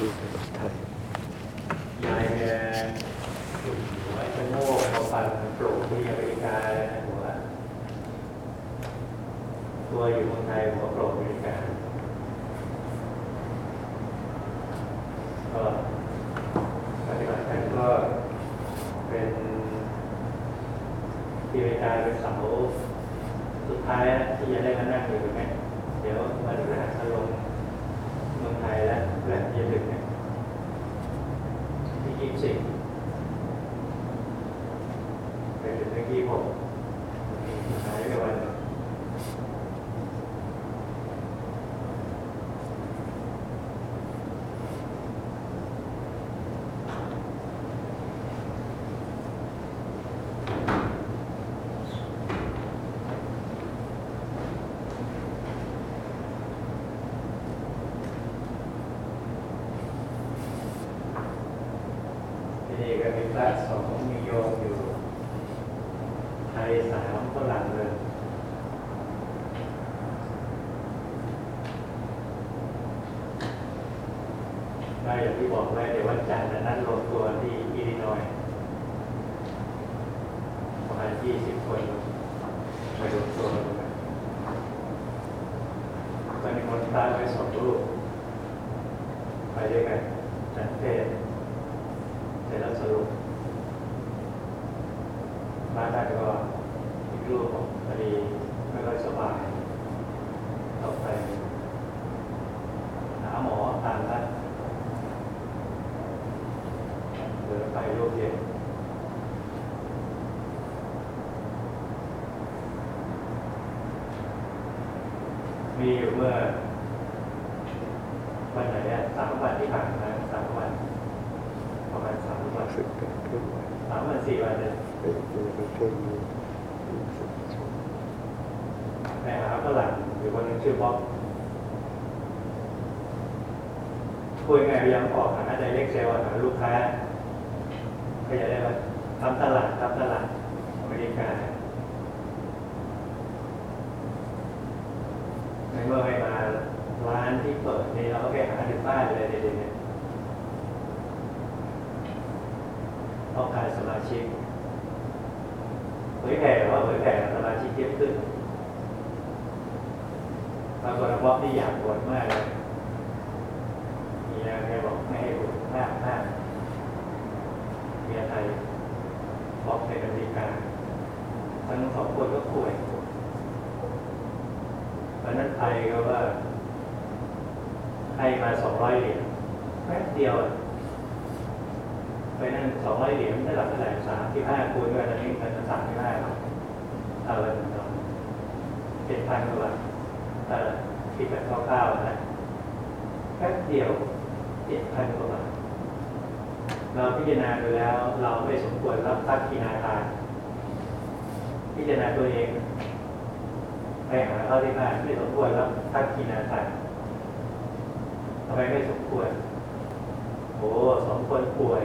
ที่ประเทศไทยยายแกถูกหัวไอ้โง่เขาฟันโปร่งที่อเมริกาเลยนะหัวตัวอยู่เมืองไทยหัวโปร่งอเมริกาก็ปฏิบัติการก็เป็นที่อเมริกาเป็นเสาสุดท้ายที่จะได้มานั่งอยู่ไหมเดี๋ยวมาดูนะถ้าลงเมืองไทยแล้วแบบจะดึกเนี่ย ที่ยี่สิบเป็นถึงที่ยี่หกหายไปวันหนึ่งที่นี่ก็มีพระสองมีโยมอยู่ ไทยสามฝรั่งเลย อย่างที่บอกไว้เดี๋ยววันจันทร์นั้นรวมตัวที่อิลลินอยประมาณยี่สิบคนไปรวมตัวกันตอนนี้คนตายไปสองรูปไปด้วยกันจันเทศเสร็จแล้วสรุป บ้านท่านก็อีกรูปของพอดีไม่ค่อยสบายต้องไปหาหมอตามนัดเดินไปรูปเดียวมีอยู่เมื่อวันไหนอะสามวันที่ผ่านมาสามวันประมาณสามวัน สึกเป็นเคลื่อนไหว สามวันสี่วันเลย เป็นเป็นเครื่องมือรู้สึกชม ไปหาฝรั่งอยู่คนหนึงชื่อบ๊อบ คุยไงพยายามออกหาไดเรกเซลล์หาลูกค้าก็จะได้ว่าทำตลาดทำตลาดอเมริกาในเมื่อไม่มาร้านที่เปิดนี่เราก็ไปหาถึงบ้านเลยเดี๋ยวนี้ต้องการสมาชิกเผยแผ่ว่าเผยแผ่สมาชิกเยอะขึ้นปรากฏว่าบ๊อบนี่อยากบวชมากเลย เมียแกบอกไม่ให้บวชห้ามห้ามเมียไทยบอบเป็นอเมริกาทั้งสองคนก็ป่วยตอนนั้นไทยก็ว่าให้มาสองร้อยเหรียญแป๊บเดียวไปนั่นสองร้อยเหรียญได้หลับเท่าไหร่สามสิบห้าคูณด้วยตอนนี้เงินสามสิบห้าเอาไปหนึ่งดอเจ็ดพันกว่าบาทเอ่อคิดแบบคร่าวๆนะแป๊บเดียว จ็ดพันกว่าบาทเราพิจารณาดูแล้วเราไม่สมควรรับทักกินาทานพิจารณาตัวเอง ไปหาเขาที่บ้านไม่สมควรรับทักกินาทานทำไมไม่สมควรโอ้สองคนป่วย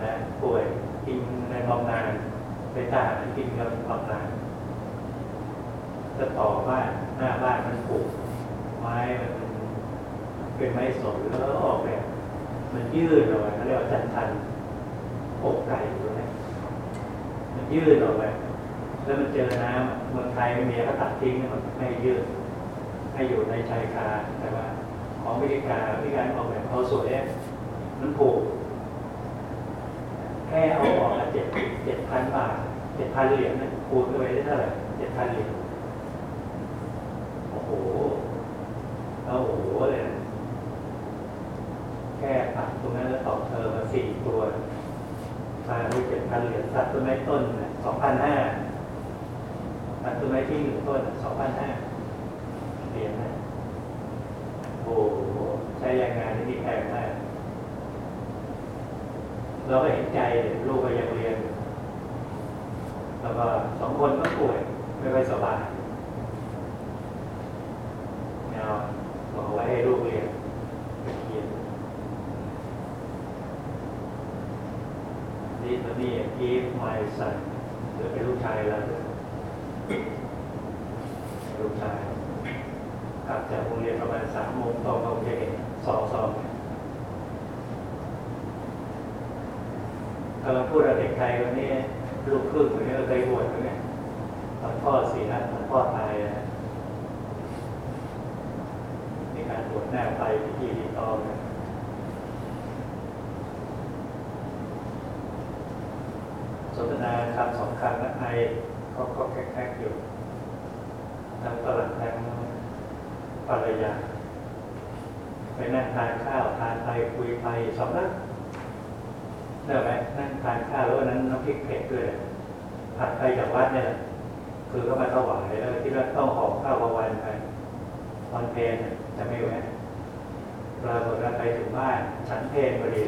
นะป่วยกินในบำนาญเป็นทหากินกับบำนาญจะต่อบ้านหน้าบ้านมันปลูกไม้มัน เป็นไม้สนแล้วก็ออกแบบมันยืดออกไปเขาเรียกว่าจันทันอกไก่อยู่ตรงนี้มันยืดออกไปแล้วมันเจอน้ำเมืองไทยไม่มีก็ตัดทิ้งมันไม่ยืดให้อยู่ในชายคาแต่ว่าของอเมริกาวิธีการออกแบบเขาสวยมันผูกแค่เอาออกละเจ็ดเจ็ดพันบาทเจ็ดพันเหรียญนะคูณเข้าไปได้เท่าไหร่เจ็ดพันเหรียญโอ้โหเอาโอ้โหเลยนะแค่ตัดต รงนั้นแล้วต่อเธอมาสี่ตัวมาด้วยเจ็ดพันเหรียญตัดต้นไม้ต้นสองพันห้าตัดต้นไม้ที่หนึ่งต้นสองพันห้าเหรียญนะโอ้โหใช้แรงงานที่มีแพงมากเราก็เห็นใจลูกก็ยังเรียน แล้วก็สองคนก็ป่วยไม่ค่อยสบายเอาบอกไว้ให้ลูกเรียนไปเรียนนี่ตอนนี้ give my son หรือเป็นลูกชายเราด้วลูกชายกลับจากโรงเรียนประมาณสามโมงตรงเราจะเห็นสองสองกำลังพูดกับเด็กไทยคนนี้ลูกครึ่งคนนี้เราเคยบวชคนนี้ตอนพ่อเสียตอนพ่อตายนะมีการบวชหน้าไฟพิธีรีตองนะ สนทนาคำสองคำนักไทยก็ก็แคกๆอยู่ทั้งฝรั่งทั้งภรรยาไปนั่งทานข้าวทานไปคุยไปสองนัดเนอะไหมนั่งทานข้าวแล้ววันนั้นน้ำพริกเผ็ดด้วยผัดไปจากวัดเนี่ยแหละคือก็มาถวายแล้วคิดว่าต้องหอมข้าวประวันไปวันเพลนจะไม่แวะปรากฏว่าไปถึงบ้านฉันเพลนพอดี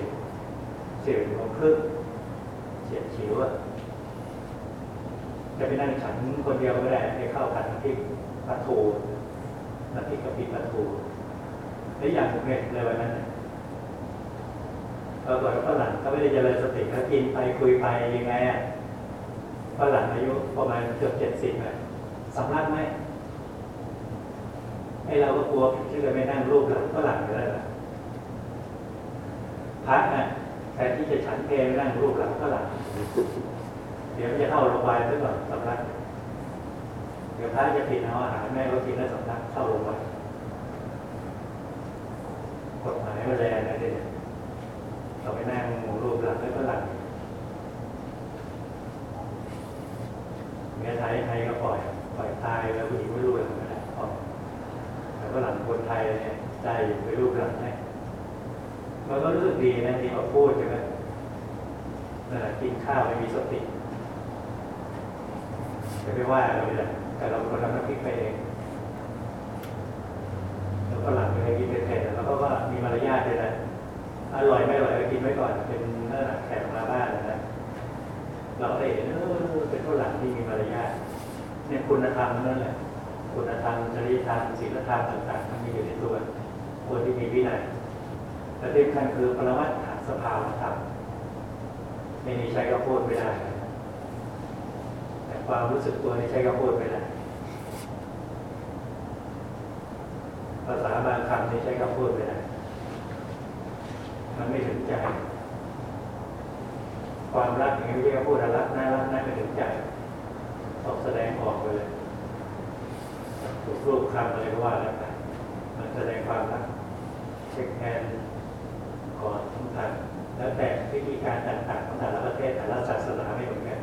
สี่โมงครึ่ง เฉียดฉิวอะจะไปนั่งฉันคนเดียวไม่ได้ให้เข้าผัดน้ำพริกปลาทูน้ำพริกกะปิปลาทูแล้อย่างหนึ่งเนี่ยในวันนั้นเนี่ยปรากฏว่าฝรั่งเขาไม่ได้เจริญสติเขากินไปคุยไปยังไงอะฝรั่งอายุประมาณเกือบเจ็ดสิบอะสำลักไหมให้เราก็กลัวที่จะไปนั่งรูปหลังฝรั่งอยู่แล้ล่ะพระอะ ทนที่จะฉันเพลนั่งรูปหลังฝรั่งเดี๋ยวมันจะเข้าโรงพยาบาลซะก่อนสำลักเดี๋ยวพระจะผิดเอาอาหารแม่ก็กินแล้วสำลักเข้าโรงพยาบาลกฎหมายมันแรงนะเด็กเราไปนั่งรูปหลังแล้วก็หลังเมียไทยไทยก็ปล่อยปล่อยตายแล้วผู้หญิงไม่รู้หลังไม่ได้ปล่อยแล้วก็หลังคนไทยเนี่ยใจอยู่ไปรูปหลังเนี่ย มันก็รู้สึกดีนะที่เขาพูดใช่ไหมกินข้าวไม่มีสติจะไม่ว่าเราเลยแต่เราเป็นคนทำน้ำพริกไปเองแล้วก็หลังไปกินเผ็ดๆแล้วก็ว่ามีมารยาทด้วยนะอร่อยไม่อร่อยก็กินไว้ก่อนเป็นนั่นแหละแขกมาบ้านนะนะเราก็ได้เห็นเออเป็นผู้หลังที่มีมารยาทเนี่ยคุณธรรมนั่นแหละคุณธรรมจริยธรรมศีลธรรมต่างๆมันมีอยู่ในตัวคนที่มีวินัย และที่สำคัญคือปรมัตถสภาวธรรมไม่มีใช้ก็พูดไม่ได้ แต่ความรู้สึกตัวนี่ใช้ก็พูดไม่ได้ ภาษาบางคำนี่ใช้ก็พูดไม่ได้ มันไม่ถึงใจ ความรักอย่างนี้ไม่ใช่ก็พูดนรักน่ารักน่าไม่ถึงใจต้องแสดงออกไปเลยถูกรูปคำอะไรก็ว่าแล้วไปมันแสดงความรักเช็คแฮนด์ กอดสำคัญแล้วแต่วิธีการต่างๆของแต่ละประเทศแต่ละศาสนาไม่เหมือนกัน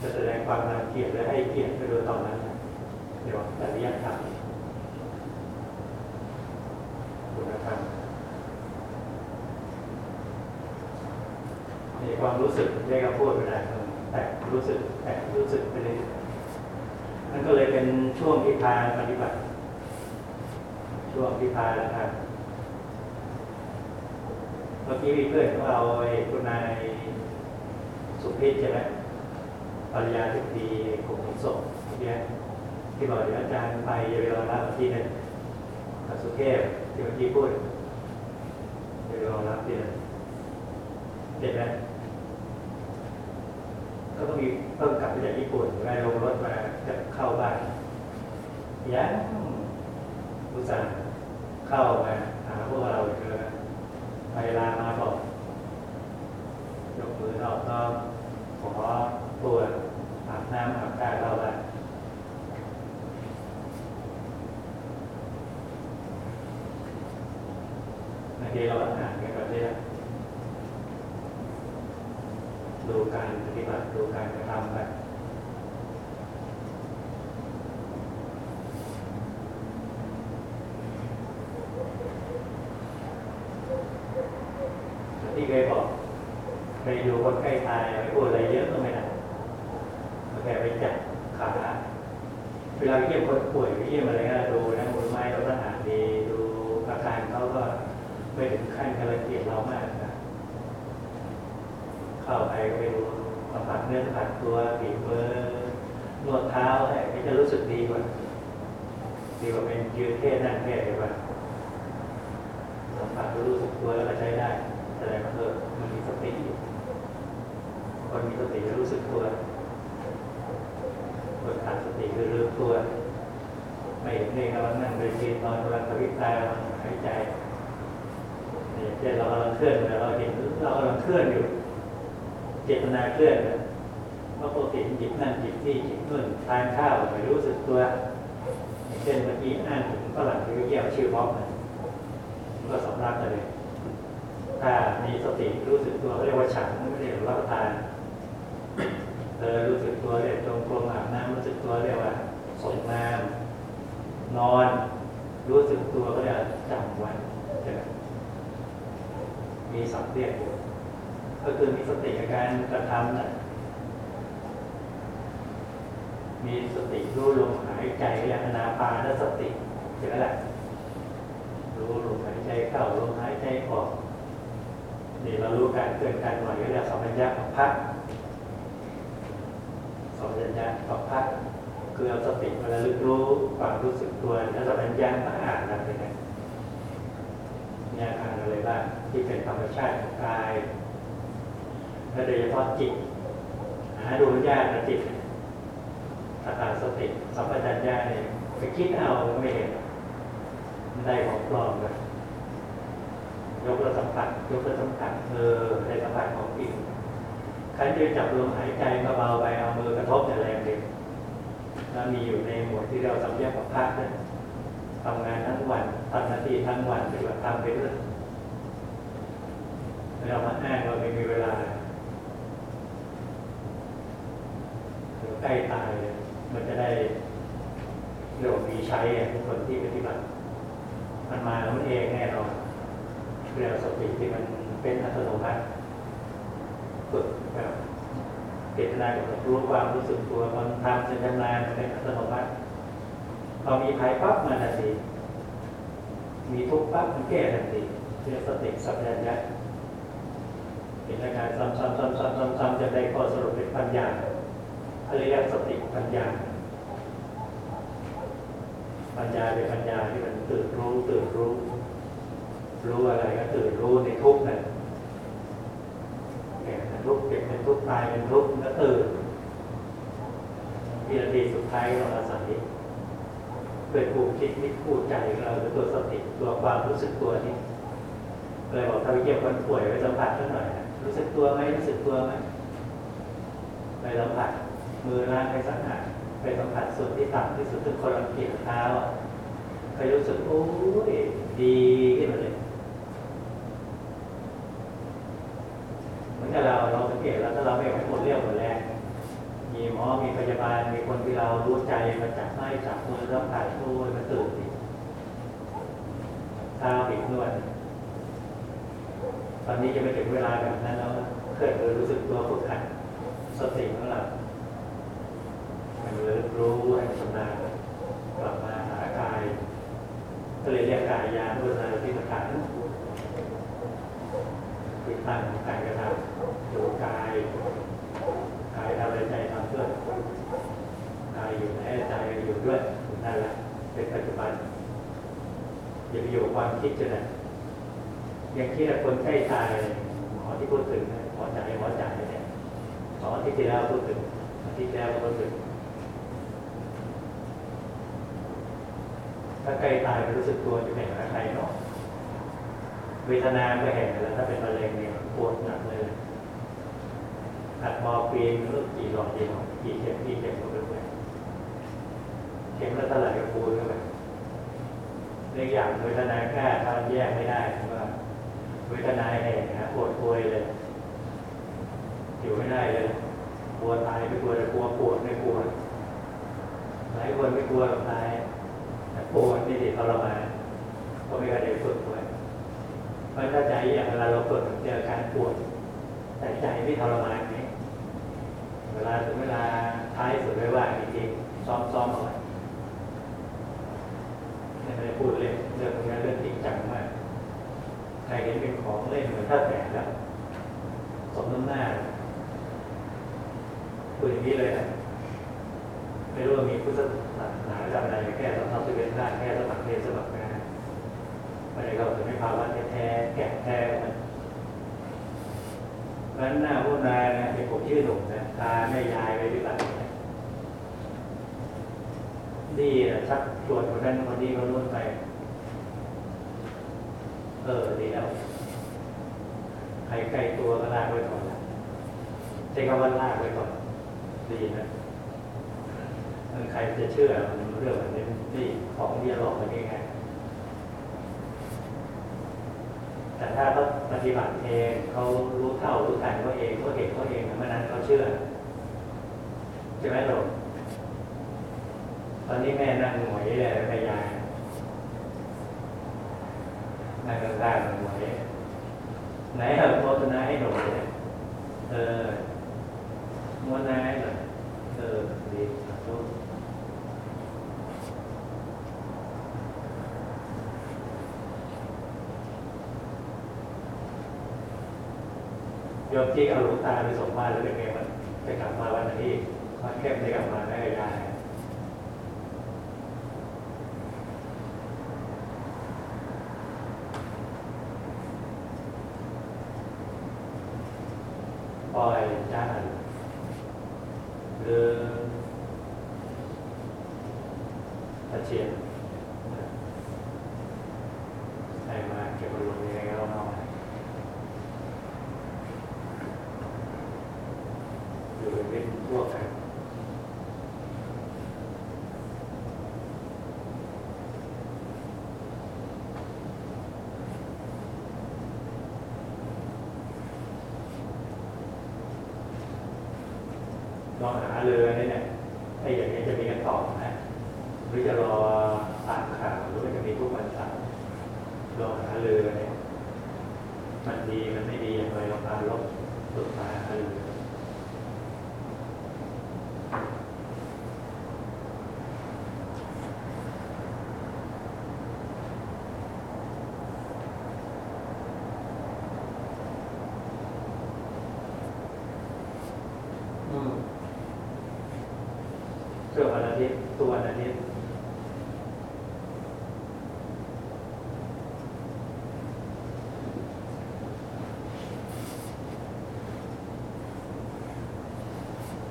จะแสดงความรังเกียจและให้เกียรติไปโดยตอนนั้นเดี๋ยวจริยธรรมคุณธรรมมีความรู้สึกเรียกว่าพูดไม่ได้แต่รู้สึกแต่รู้สึกไปเลยนั่นก็เลยเป็นช่วงที่พาปฏิบัติ ช่วงที่พาแล้วครับเมื่อกี้มีเพื่อนของเราไอ้คุณนายสุพิษใช่ไหมปริยาทิตีกลุ่มขนส่งเนี่ยที่บอกเดี๋ยวอาจารย์ไปเยาวราชที่หนึ่งกับสุเทพที่เมื่อกี้พูดเยาวราชที่นึ่งเจ็บไหมก็ต้องมีเพิ่งกลับไปจากญี่ปุ่นได้ลงรถมาจะเข้าบ้านยังอุตส่าห์ เข้ามาหาพวกเราเจอไปลามาบอกยกมือนอบน้อมขอตัวอาบน้ำอาบกายเราบ้านบางทีเราอ่านกันแบบนี้นะดูการปฏิบัติดูการกระทำไปที่ เคยบอกไปดูคนใกล้ตายไปพูดอะไรเยอะก็ไม่ได้แค่ไปจับขาเวลาไปเยี่ยมคนป่วยไปเยี่ยมอะไรก็ดูนะมือไม้เราทหาดีดูอาการเขาก็ไม่ถึงขั้นกระเกียดเรามากนะเข้าไปก็ไปดูสัมผัสเนื้อสัมผัสตัวบีบมือนวดเท้าอะไรก็จะรู้สึกดีกว่าดีกว่าเป็นยืนเทศนั่งเทศเลยว่าสัมผัสรู้สึกตัวแล้วก็ใช้ได้ แสดงว่าเออมันมีสติคนมีสติจะรู้สึกตัวคนขาดสติคือลืมตัว ไม่เห็นเองกำลังนั่งไปทีนอนกำลังกระพริบตากำลังหายใจเนี่ยเช่นเรากำลังเคลื่อนเราเห็นเรากำลังเคลื่อนอยู่ เจตนาเคลื่อนนะเพราะปกติหยิบนั่นหยิบที่หยิบนู่นทานข้าวไม่รู้สึกตัวเช่นเมื่อกี้อ่านถึงฝรั่งที่เกี่ยวชื่อพ็อปนะมันก็สำลักเลย ถ้ามีสติรู้สึกตัวเรียกว่าฉันไม่เรียกรับทานเออรู้สึกตัวเรียกจงกรมอาบน้ำรู้สึกตัวเรียกว่าสดน้ำนอน รู้สึกตัวก็เรียกจำไว้ใช่ไหมมีสัมเรียกก็คือมีสติในการกระทำนะมีสติรู้ลมหายใจเรียกอนาปานสติใช่ไหมล่ะรู้ลมหายใจเข้าลมหายใจออก นี่เรารู้การเคลื่อนการไหวก็เรียกสัมปัญญะของพักสัมปัญญะของพักคือเอาสติมาระลึกรู้ความรู้สึกตัวแล้วสัมปัญญะมาอ่านอะไรนะเนี่ยอ่านอะไรบ้างที่เป็นธรรมชาติของกายและโดยเฉพาะจิตหาดูยากนะจิตถ้าขาสติสัมปชัญญะเนี่ยไปคิดเอาไม่เห็นมันได้ของปลอมเลย ยกระสัมผัสยกระสัมผัสเออในสัมผัสของจริงใครจะจับลมหายใจเบาๆไปเอามือกระทบแต่แรงเด็กแล้วมีอยู่ในหมวดที่เราสัมยากับภาคนะทำงานทั้งวันทำนาทีทั้งวันปฏิบัติธรรมไปเรื่อยเรามาอ้างเราไม่มีเวลาเดี๋ยวใกล้ตายเลยมันจะได้เรียกว่ามีใช้ทุกคนที่ปฏิบัติมันมาแล้วมันเองแน่นอน เรื่องสติที่มันเป็นอัตโนมัติฝึกแบบเจตนากับรู้ความรู้สึกตัวมันทำจนชำนาญเป็นอัตโนมัติพอมีภัยปั๊บมันทันทีมีทุกข์ปั๊บมันแก้ทันทีเรียกสติสัมปชัญญะเป็นอาการซ้ำๆซ้ำๆๆๆจะได้ข้อสรุปเป็นปัญญาอริยสติปัญญาปัญญาเป็นปัญญาที่มันตื่นรู้ตื่นรู้ รู้อะไรก็ตื่นรู้ในทุกข์นั่นแก่เป็นทุกข์เจ็บเป็นทุกข์ตายเป็นทุกข์ก็ตื่นวินาทีสุดท้ายเราอาศัยเกิดผู้คิดนิผู้ใจของเราคือตัวสติตัวความรู้สึกตัวนี้เลยบอกถ้าไปเกี่ยวคนป่วยไปสัมผัสสักหน่อยรู้สึกตัวไหมรู้สึกตัวไหมไปสัมผัสมือล่างไปสัมผัสไปสัมผัสส่วนที่ต่ำที่สุดคือคนรังเกียจเท้าอะไปรู้สึกโอ้ยดีขึ้นมาเลยเหมื อนกับเราเราสังเกตแล้วถ้าเราไม่ไหวหมดเรียวหมดแรงมีหมอ มีพยาบาล มีคนที่เรารู้ใจมาจับไม้จับมือแล้วผ่ายโอ้ยมันตื่นดิตาบีบนวดตอนนี้จะไม่ถึงเวลาแบบนั้นแล้วเคยรู้สึกตัวฝึกหัดสติของเรามันเลยรู้ให้ชำนาญกลับมาหากายก็เลยเรียกกายยานุสติปัฏฐา นติดตั้งของการกระทำดูกายกายทำอะไรใจทำด้วยกายอยู่ไหนใจอยู่ด้วยนั่นแหละเป็นปัจจุบันอย่าไปอยู่กับความคิดจะนะอย่างที่คนใกล้ตายหมอที่พูดถึงนะหมอจ่ายหมอจ่ายเนี่ยสองอาทิตย์ที่แล้วพูดถึงอาทิตย์ที่แล้วก็พูดถึงถ้าใกล้ตายรู้สึกตัวจะเป็นอะไรใครเนาะ เวทนาไม่เห็นแล้วถ้าเป็นมะเร็งเนี่ยปวดหนักเลยอัดมอร์ฟีนรือกี่หลอดกี่หลอดกี่เข็มกี่เข็มก็เป็นไปเข็มละเท่าไหร่ก็คูณเข้าไปเรื่องอย่างเวทนาแค่ทำแยกไม่ได้ว่าเวทนาแห่งนะปวดป่วยเลยอยู่ไม่ได้เลยกลัวตายไม่กลัวแต่กลัวปวดไม่กลัวหลายคนไม่กลัวกับตายปวดนี่ดิทรมานก็ไม่ได้ฝึกไว้ เพราะถ้าใจอย่างเวลาเราฝึกเจอการปวดแต่ใจไม่ทรมานเนี่ยเวลาถึงเวลาท้ายสุดไม่ว่าจริงๆซ้อมซ้อมเอาไว้ไม่ได้พูดเล่นเรื่องนี้เรื่องจริงจังมากใครเห็นเป็นของเล่นเหมือนท่าแตกแล้วสมน้ำหน้าพูดอย่างนี้เลยนะไม่รู้ว่ามีพุทธศาสนาจำอะไรแค่สำนักสิเวนได้แค่สมัครเรียนสมัคร ไม่ได้เข้าถึงในภาวะแท้แก่แท้มันเพราะฉะนั้นหน้าผู้นายนะเป็นผมชื่อหนุ่มนะตาแม่ยายไปด้วยกันเนี่ยดีนะชักชวนคนนั้นคนนี้คนนู้นไป เออดีแล้วใครใกล้ตัวก็ลากไว้ก่อนนะใช้คำว่าลากไว้ก่อน ดีนะมันใครจะเชื่อเรื่องแบบนี้นี่ของที่จะหลอกมันง่ายๆ แต่ถ้าเขาปฏิบัติเองเขารู้เท่ารู้ทันเขาเองเขาเห็นเขาเองเมื่อนั้นเขาเชื่อใช่ไหมหลงตอนนี้แม่นั่งหงอยเลยแม่ยายนั่งข้างๆหงอยไหนเอาโฆษณาให้หนูเลยเออม้วนนายหน่อยเออดีสาธุโยมที่เอาลวงตาไปส่งบ้านแล้วเป็นไงมันไปกลับมาวันนี้วันเข้มได้กลับมาได้ยายปล่อยจานหรือตะเชียนใครมาเก็บรวมยังไงก็ต้องเอามาอยู่เป็นพวกกันลองหาเรือเนี่ยเนี่ยถ้าอย่างนี้จะมีกันต่อนะหรือจะรออ่านข่าวหรือว่าจะมีทุกวันเสาร์ลองหาเรือเนี่ยมันดีมันไม่ดีอย่างไรลองพาลบสุดมาหาเรือ อืมช่วงวันอาทิตย์ตัววันอาทิตย์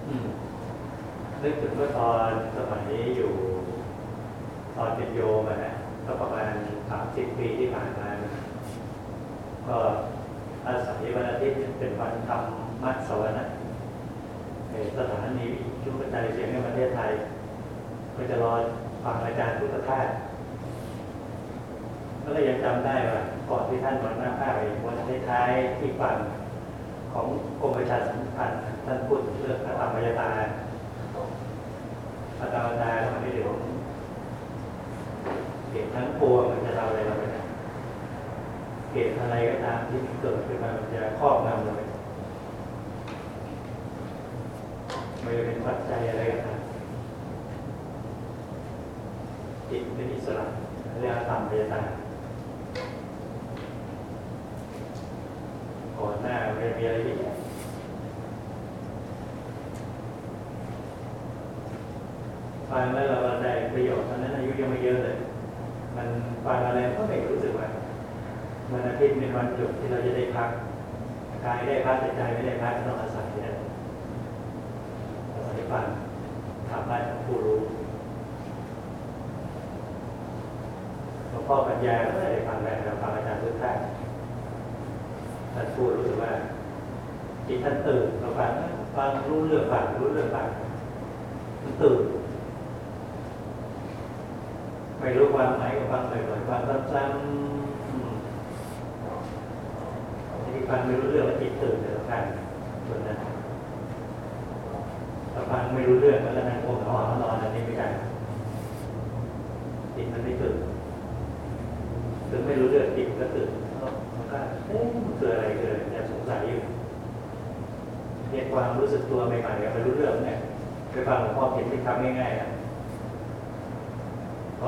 อืม นึกถึงเมื่อตอนสมัยอยู่ตอนเป็นโยมนะก็ประมาณสามสิบปีที่ผ่านมานก็อาศัยวันอาทิตย์เป็นวันทำมัดสวรรค์สถานีวิทยุกระจายเสียงในประเทศไทย ก็จะรอฟังอาจารย์พุทธทาสก็เลยยังจำได้ว่าก่อนที่ท่านมรณภาพไปวันท้ายที่ฟังของกรมประชาสัมพันธ์ท่านพูดถึงเรื่องพระธรรมยตา พระธรรมยตามันไม่ถึงเหตุทั้งปวงมันจะทำอะไรเราไม่ได้เหตุอะไรก็ตามที่เกิดขึ้นมามันจะครอบงำเราไปไม่ว่เป็นปัจจัยอะไรก็ตามจิตเป็นอิสระเรียกว่าธรรมเปตาก่อนหน้าไม่มีอะไรเยอะแยะ ฟังแล้วเราได้ประโยชน์ตอนนั้นอายุยังไม่เยอะเลย มันฟังอะไรก็ไม่รู้สึกว่าวันอาทิตย์เป็นวันหยุดที่เราจะได้พักกายได้พักใจไม่ได้พักก็ต้องอาศัยนะอาศัยฟังถามได้ของผู้รู้หลวงพ่อปัญญาก็ไม่ได้ฟังแล้วเราฟังอาจารย์ทุกท่านท่านพูดรู้สึกว่าจิตท่านตื่นเราฟังฟังรู้เรื่องฟังรู้เรื่องฟังมันตื่น ไม่รู้ความหมายก็ฟังบ่อยๆฟังซ้ำๆอืมที่ฟังไม่รู้เรื่องแล้วจิตตื่นแต่ละครั้งส่วนนั้นถ้าฟังไม่รู้เรื่องก็แล้วนั่งโง่นอนนอนอันนี้ไม่ได้จิตมันไม่ตื่นถึงไม่รู้เรื่องจิตก็ตื่นมันก็เอ๊ะมันคืออะไรคืออะไรยังสงสัยอยู่เรียกความรู้สึกตัวใหม่ๆก็ไม่รู้เรื่องเนี่ยไปฟังหลวงพ่อเขียนเป็นคำง่ายๆนะ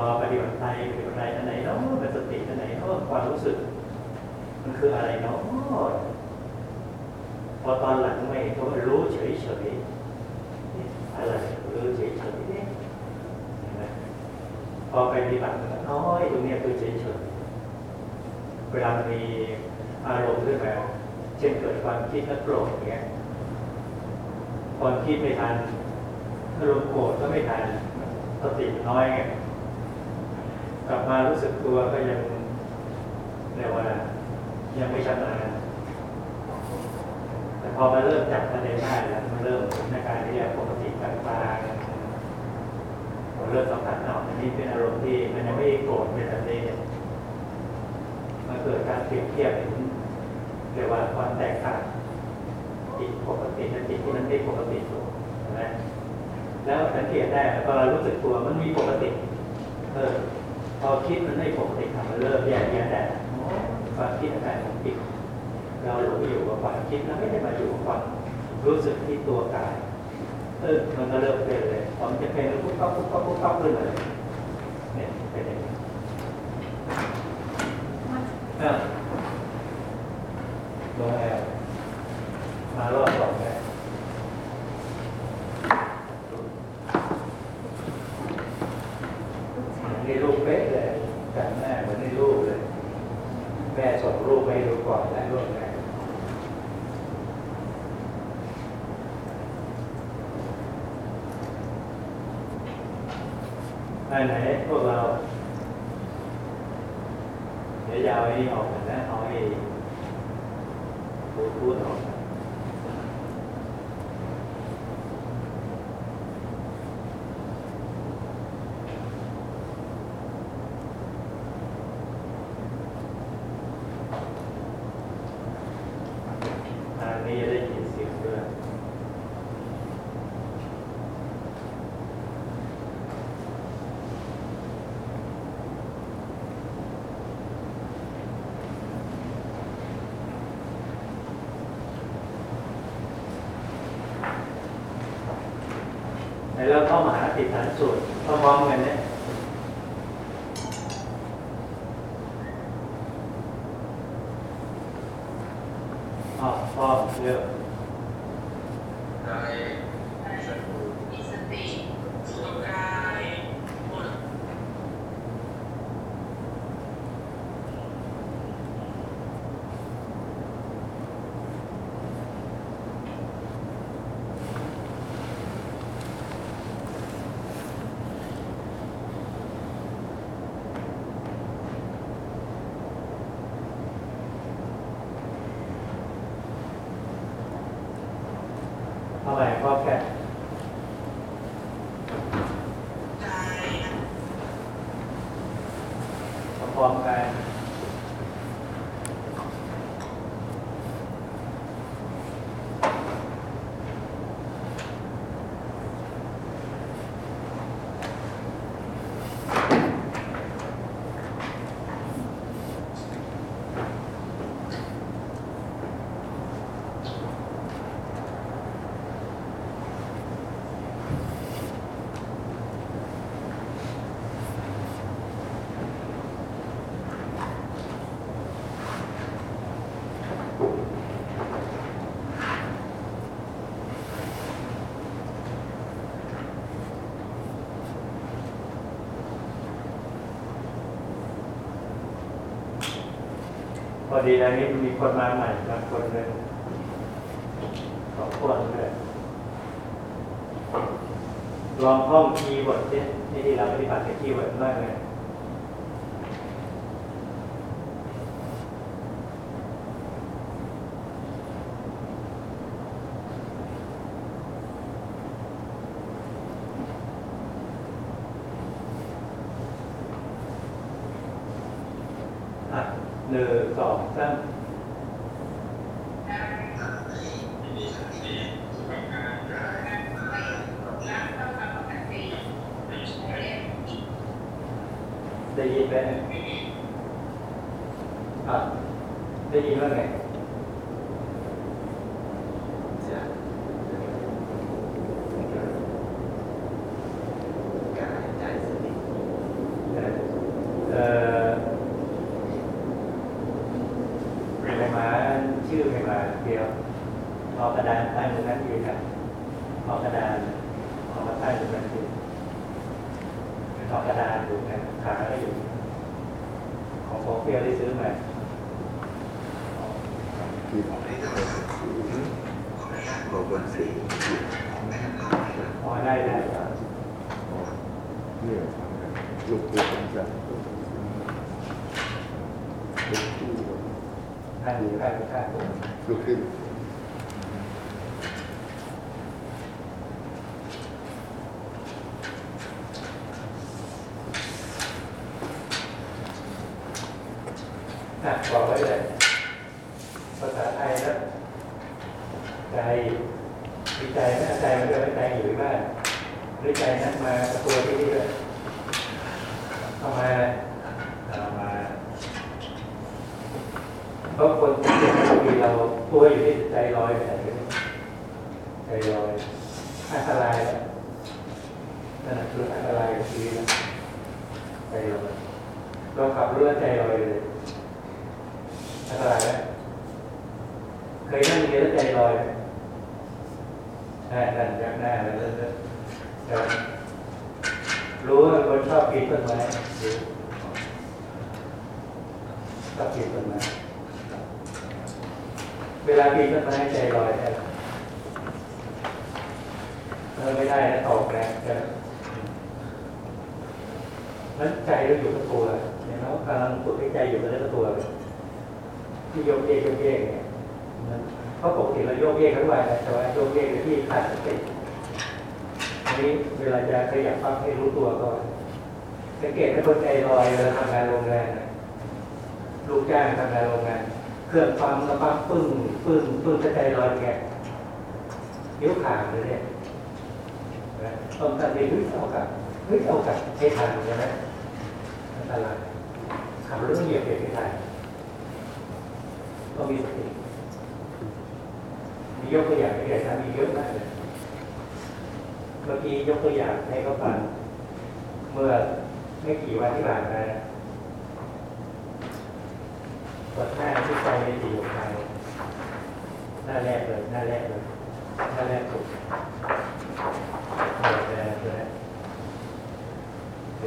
อปฏิบัติไทยปฏิบัติไทยอันไหนเนาะเป็นสติอันไหนเนาะความรู้สึก มันคืออะไรเนาะพอตอนหลังไม่ก็รู้เฉยๆอะไรรู้เฉยเนี่ยเนไหมพอไปปฏิบัตินก็น้อยตรงนี้คือเฉยๆเวลามีอารมณ์ขึ้นมาเช่นเกิดความคิดแล้วโกรธอย่างเงี้ยความคิดไม่ทันอารมณ์โกรธก็ไม่ทันสติน้อยไง กลับมารู้สึกตัวก็ยังเรียกว่ายังไม่ชำนาญแต่พอมาเริ่มจับประเด็นได้แล้วมันเริ่มในการที่จะปกติกลางๆผมเริ่มสัมผัสออกอันนี้เป็นอารมณ์ที่มันยังไม่โกรธเป็นแบบนี้เนี่ยมันเกิดการเปรียบเทียบเห็นเรียกว่าความแตกต่างจิตปกติและจิตที่มันไม่ปกติอยู่นะแล้วสังเกตได้แล้วพอรู้สึกตัวมันมีปกติเออ พอคิดมันไม่ปกติทำมันเริ่มแยกแยะได้อ๋อความคิดอาการของจิตเราหลงอยู่กับความคิดแล้วไม่ได้มาอยู่กับความรู้สึกที่ตัวกายเออมันก็เริ่มเป็นเลยพอมันจะเป็นแล้วปุ๊บปั๊บปุ๊บปั๊บปุ๊บปั๊บขึ้นมาเลยเนี่ยเป็นอย่างนี้อะลงแอลมารอบสองแล้วนี่รูปเป๊ะเลยแต่แม่เหมือนในรูปเลย แม่ส่งรูปไปให้ดูก่อนและรูปแม่อัน ไหนพวกเรา เดี๋ยวยาวไอ้นี่ออกก่อนนะเอาไอ้พูดพูดออกก่อนอันนี้จะได้ยินเสียงด้วย ในเรื่องเข้ามหาติฐาน สูตรพร้อมๆกันเนี่ยอ๋อพร้อมเยอะ มีสติสุขกายหมด เข้าไปพร้อมกัน กาย พร้อมๆกัน พ อดีอันนี้มีคนมาใหม่บางคนเลยสองคนเลยลองท่อง keyword สินี่ที่เราปฏิบัติกับ keyword มากเลยอะหนึ่งสองสาม มีสติสุขกายและต้องทำปกติไม่ใช่ ได้ยินไหมอะได้ยินว่าไง เอ่อเป็นไมาชื่อเป็นมาเดียวเอากระดานตั้งตรงนั้นยืนกันเอากระดานเอามาตั้งตรงนั้นยืนเอากระดานอยู่นะขาก็อยู่ ของของเปียวที่ซื้อมา ที่บอกบอกบนสี พอได้ได้ครับอเนี่ยลูกคู่กันจ้ะลูกคู่ท่านหรือท่านท่านลูกขึ้น อะบอกไว้เลย ภาษาไทยนะใจดีใจนะใจมันเดินใจอยู่ที่บ้านหรือใจนั้นมาตัวที่นี่เลยเอามาเอามาเพราะคนที่เป็นบางทีเราตัวอยู่ที่ใจลอยไปไหนก็ไม่รู้ใจลอยอันตรายแล้วนั่นแหละคืออันตรายของชีวิตนะใจลอยเราขับรถแล้วใจลอยเลยอันตรายไหมเคยนั่งเรือแล้วใจลอยไหมใช่นั่นยักหน้าแล้วเรื่อยๆเดี๋ยวรู้ว่าคนชอบปีนต้นไม้รู้ชอบปีนต้นไม้เวลาปีนต้นไม้ใจลอยได้ไหมเออ ไม่ได้นะตกแรงจะนั้นใจเราอยู่กับตัวเนไหมว่ากำลังฝึกให้ใจอยู่กับเนื้อกับตัวที่โยกเยกโยกเยกเนี่ยเพราะปกติเราโยกเยกทั้งวันแต่ว่าโยกเยกที่ขาดสติอันนี้เวลาจะขยับปั๊บให้รู้ตัวก่อนสังเกตถ้าคนใจลอยเวลาทำงานโรงแรมน่ะลูกจ้างทำงานโรงงานเครื่องปั๊มแล้วปั๊มปึ้งปึ้งปึ้งก็ใจลอยแกนิ้วขาดเลยเนี่ย ต้องการไปฮึดเอากับฮึดเอากับให้ทันใช่ไหมอันตรายขับรถต้องเหยียบเบรกให้ทันต้องมีสติมียกตัวอย่างให้เห็นนะมีเยอะมากเลยเมื่อกี้ยกตัวอย่างให้เขาฟังเมื่อไม่กี่วันที่ผ่านมาบทหน้าที่ไปในสีของไทยหน้าแรกเลย หน้าแรกเลย หน้าแรกสุดเปิดแรกเลย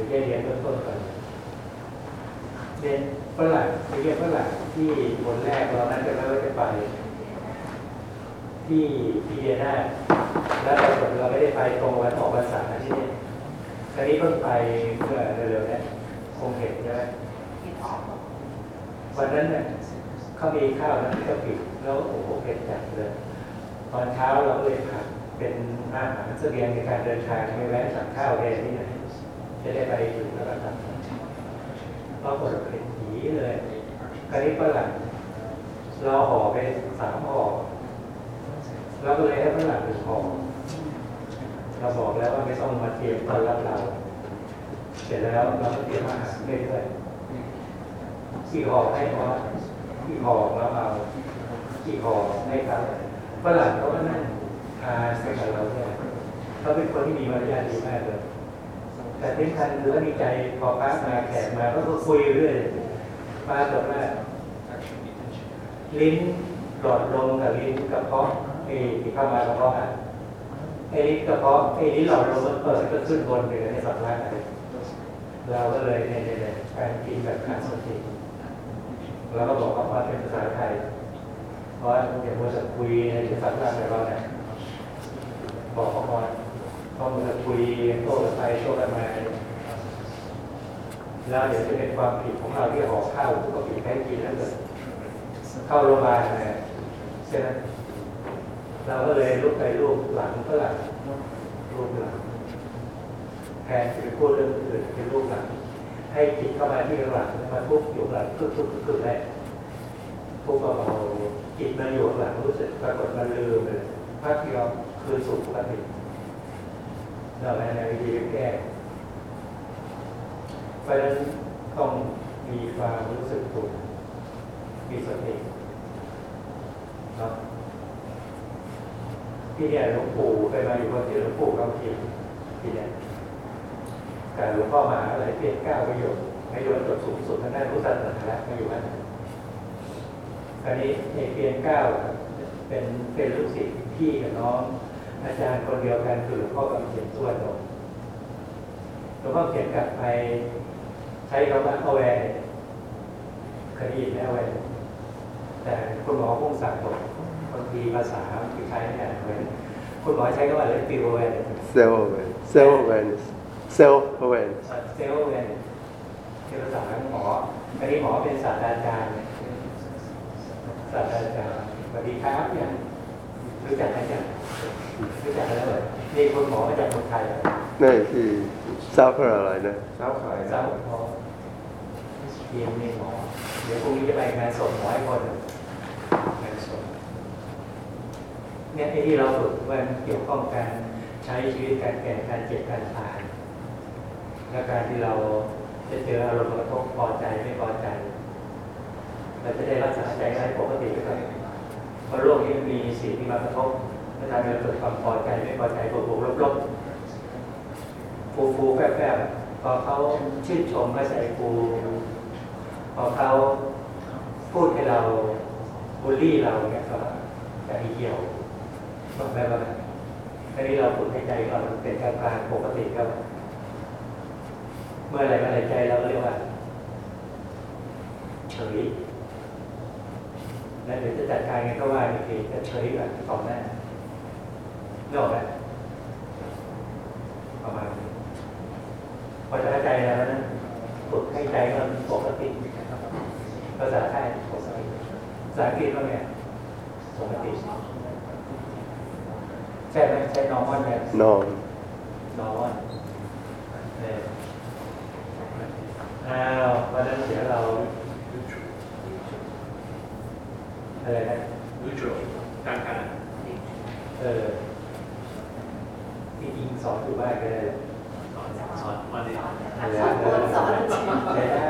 เดี๋ยวแค่เรียนต้นต้นๆก่อนเรียนฝรั่งเรียนฝรั่งที่บนแรกเรานั้นจะไม่ว่าจะไป ที่ที่เดียนาแล้วปรากฏเราไม่ได้ไปตรงวันออกพรรษาที่นี่คราวนี้เพิ่งไปเมื่อเร็วๆเนี้คงเห็นใช่ไหมวันนั้นเนี่ยเขามีข้าวนั้นที่เขาปิดแล้วโอ้โหเผ็ดจัดเลยตอนเช้าเราก็เลยผัดเป็นอาหารเสบียงในการเดินทางไม่แวะสั่งข้าวแดงนี่นะ จะได้ไปถึงแล้วก็ทำปรากฏว่าเป็นผีเลยคราวนี้ฝรั่งเราห่อไปสามห่อเราก็เลยให้ฝรั่งเป็นของเราบอกแล้วว่าไม่ต้องมาเตรียมตอนรับเราเสร็จแล้วเราก็เตรียมอาหารเรื่อยๆกี่ห่อให้พอกี่ห่อแล้วเอากี่ห่อให้เขาฝรั่งเขาก็นั่งทานไปกับเราเนี่ยเขาเป็นคนที่มีมารยาทดีมากเลย แต่ที่สำคัญคือว่ามีใจพอพระมาแขกมาก็คุยเรื่อยปรากว่าลิ้นหลอดลมกับลิ้นกระเพาะไอ้ที่เข้ามากระเพาะอะไอ้ลิ้นกระเพาะไอ้ลิ้นหลอดลมมันเปิดก็ขึ้นบนไปเลยในสัตว์ร่างกายเราก็เลยในในในการกินแบบขาดสติเราก็บอกเขาว่าเป็นภาษาไทยเพราะว่าเดี๋ยวมัวจะคุยในภาษาร่างกายเราเนี่ยบอกเขาก่อน เราจะคุยโต้กันไปโต้กันมาแล้วเดี๋ยวจะเป็นความผิดของเราที่ห่อข้าวก็ผิดแท้จริงแล้วเกิดเข้าโรงพยาบาลเลยใช่ไหมเราก็เลยลุกไปรูปหลังก็หลังรูปหลังแทนที่จะพูดเรื่องอื่นเป็นรูปหลัง ให้จิตเข้ามาที่หลังมาทุบอยู่หลังทุบทุบทุบแรกทุบเบาจิตมันอยู่หลังรู้สึกปรากฏมันลืมเลยภาพที่เราคืนสู่ปกติ เราในวิธีแก้เพราะฉะนั้นต้องมีความรู้สึกตัวมีสติเนาะที่เนี่ยหลวงปู่เคยมาอยู่คนที่หลวงปู่เขาเขียนที่เนี่ยแต่หลวงพ่อมหาอะไรเปลี่ยนเก้าประโยชน์ประโยชน์จบสูงสุดทางด้านพุทธศาสนามาอยู่นั้นอันนี้เอเปลี่ยนเก้าเป็นเป็นลูกศิษย์พี่กับน้อง อาจารย์คนเดียวกันคือหลวงพ่อกำเขียนส่วนหลวงหลวงพ่อเขียนกลับไปใช้คำว่าเอาแวร์เคยได้ยินไหมเอาแวร์แต่คุณหมอคงสั่งบอกบางทีภาษาที่ใช้ไม่ได้เหมือนคุณหมอใช้คำว่าอะไรฟิวแวน self awareness self awareness self awareness เซลล์เนี่ยคือภาษาของหมออันนี้หมอเป็นศาสตราจารย์เนี่ยศาสตราจารย์สวัสดีครับเนี่ย รู้จักไหมจ๊ะรู้จักแล้วเหรอนี่คุณหมอมาจากเมืองไทยเหรอนั่นคือ suffer อะไรนะเจ้าขายเจ้าหมอทีมนี่หมอ เดี๋ยวพรุ่งนี้จะไปงานศพหมอให้คนงานศพเนี่ยไอ้ที่เราฝึกว่ามันเกี่ยวข้องการใช้ชีวิตการแก่การเจ็บการตายและการที่เราจะเจออารมณ์กระทบพอใจไม่พอใจ เราจะได้รักษาใจได้ปกติไปก่อนเพราะโลกนี้มีสิ่งที่มากระทบและทำให้เราเกิดความพอใจไม่พอใจบวกบวกลบลบฟูฟูแฝบพอเขาชื่นชมก็ใจฟูพอเขาพูดให้เราบูลลี่เราเนี่ยก็ใจเหี่ยวบอกได้ว่าอันนี้เราฝึกให้ใจเราเป็นกลางกลางปกติครับ เมื่อไรเมื่อไรใจเราเรียกว่า เฉย แล้วเดี๋ยวจะจัดการไงก็ว่าอีกทีจะเฉยแบบต่อหน้าเนกออกไหมประมาณนี้พอจะเข้าใจแล้วนะฝึกให้ใจเราปกตินะครับภาษาไทยปกติภาษาอังกฤษว่าไงปกติใช่ไหมใช่น้องมันเนี่ย นอน นอนเนี่ยอ้าววันนั้นเดี๋ยวเรา อะไรนะ neutral กลางกลาง เออที่จริงสอนอยู่บ้านก็ได้แหละ สอนสอนวันนี้ อะไรนะเออใช้ได้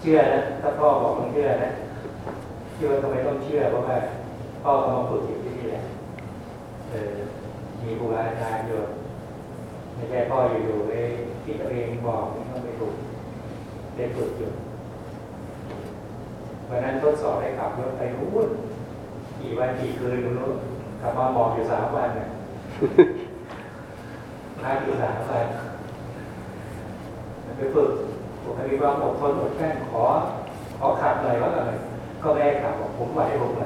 เชื่อนะ ถ้าพ่อบอกต้องเชื่อนะเชื่อว่าทำไมต้องเชื่อ เพราะว่าพ่อก็มาฝึกอยู่ที่นี่แหละ เออ มีครูบาอาจารย์อยู่ ไม่ใช่พ่ออยู่ๆเองที่ตัวเองบอกนี่ก็ไม่ถูกได้ฝึกอยู่วันนั้นทดสอบให้ขับรถไปรู้นกี่วันกี่คืนไม่รู้กลับมาบอกอยู่สามวันเนี่ย พักอยู่สามวันไปฝึกผมมีความอดทนอดกลั้นขอ ขอขับหน่อยว่าอะไรก็ไม่ให้ขับบอกผมไหวผมไหว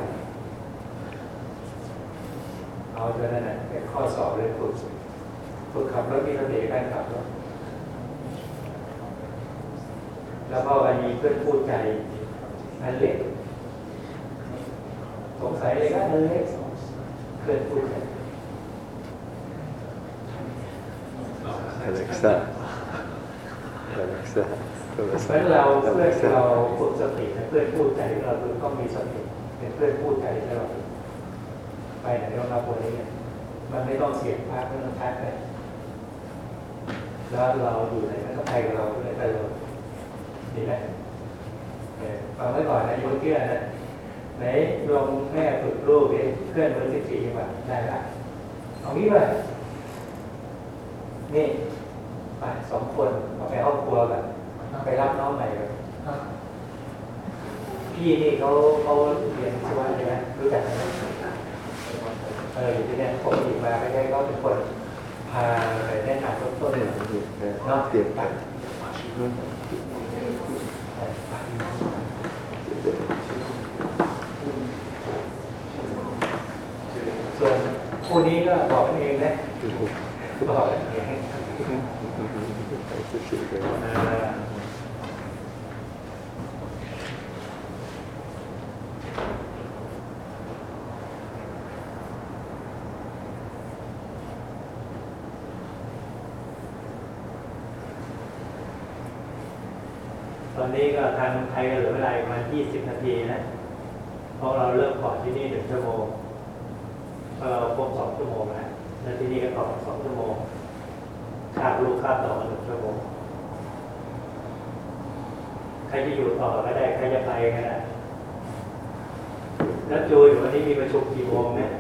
เอาจนนั่นน่ะเป็นข้อสอบเลยฝึกฝึกขับรถมีระเบียบการขับรถแล้วก็วันนี้เพื่อนพูดใจอันเล็กสงสัยเลยก็อันเล็กเพื่อนพูดใจ Alexa Alexa เพราะฉะนั้นเราเพื่อนเราฝึกสตินะเพื่อนพูดใจเราต้องมีสติเป็นเพื่อนพูดใจตลอด ไปไหนเราเราคนนี้เนี่ยมันไม่ต้องเสียงพักไม่ต้องชัดเลยแล้วเราอยู่ไหนมันก็ไปกับเราเลยตลอดดีไหมเออฟังไว้ก่อนนะโยนเชื่อนะไหนลองแม่ฝึกลูกเองเพื่อนเบอร์สิบสี่ว่าได้ละเอางี้เลยนี่ไปสองคนเอาไปครอบครัวกันไปรับน้องใหม่เลยพี่นี่เขาเขาเรียนวิศวะใช่ไหมรู้จักไหมเอออยู่ที่เนี่ยปกติมาไม่ใช่ก็เป็นคนพาไปแนะนำต้นต้นเนาะเตรียมไปไปส่วนคู่นี้ก็บอกกันเองนะบอกกันเอง นนี้ก็ทางไทยก็เหลือเวลาอีกประมาณ20 นาทีนะเพราะเราเริ่มก่อนที่นี่หนึ่งชั่วโมงพอเราครบสองชั่วโมงแล้วแล้วที่นี่ก็ต่อสองชั่วโมงคาบลูกคาบต่อหนึ่งชั่วโมงใครจะอยู่ต่อก็ได้ใครจะไปก็ได้แล้วจูอยู่วันนี้มีประชุมกี่โมงเนี่ย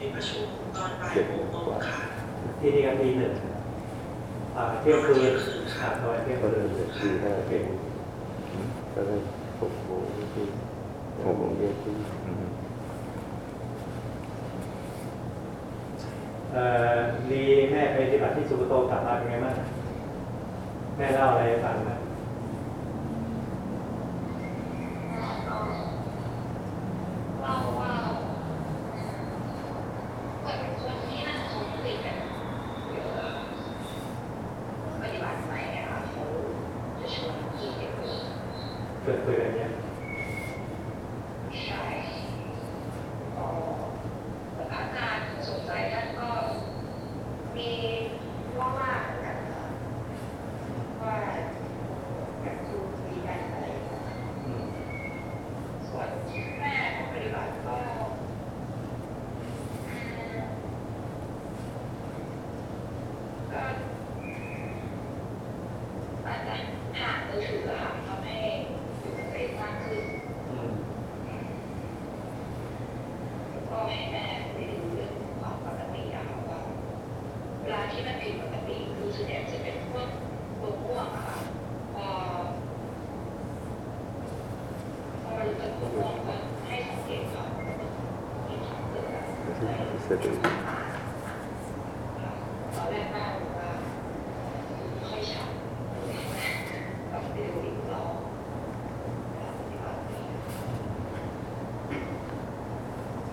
มีประชุมตอนบ่ายโมงตรงค่ะที่นี่ก็ทีหนึ่งอ่า เที่ยงคืนครับตอนเที่ยงก็คืเริ่นมจากสี่ห้าเองก็เริ่มหกโมงที่หกโมงเย็นที่เอ่อรีแม่ไปปฏิบัติที่สุโขทัยกลับมาเป็นไงบ้างแม่เล่าอะไรให้ฟังนะ cleaning.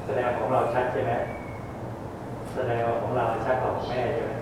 แสดงของเราชัดใช่ไหมแสดงของเราชัดของแม่ใช่ไหม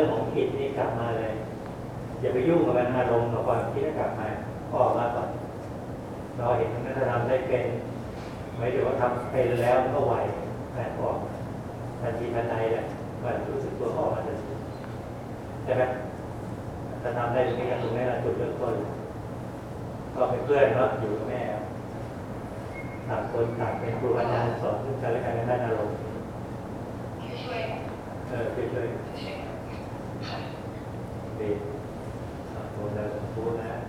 รื่องของจิตนี่กลับมาเลย อย่าไปยุ่งกับมันอารมณ์กับความคิดกลับมาออกมาก่อนเราเห็นนักธรรมได้เป็นหมายถึยวว่าทำเป็นแล้วก็ไหวแต่ออกทันทีทันใดแหละมันรู้สึกตัวออกมาทันทีใช่ไหมถ้าทำได้ตรงนี้ตรงนี้เราจุดเริ่มต้นก็เป็นเพื่อนเนาะอยู่กับแม่ต่างคนต่างเป็นครูอาจารย์สอนซึ่งการเรียนกันในด้นอารมณ์เออช่วยช่วย เติสาธุและสมบูรณ์นะ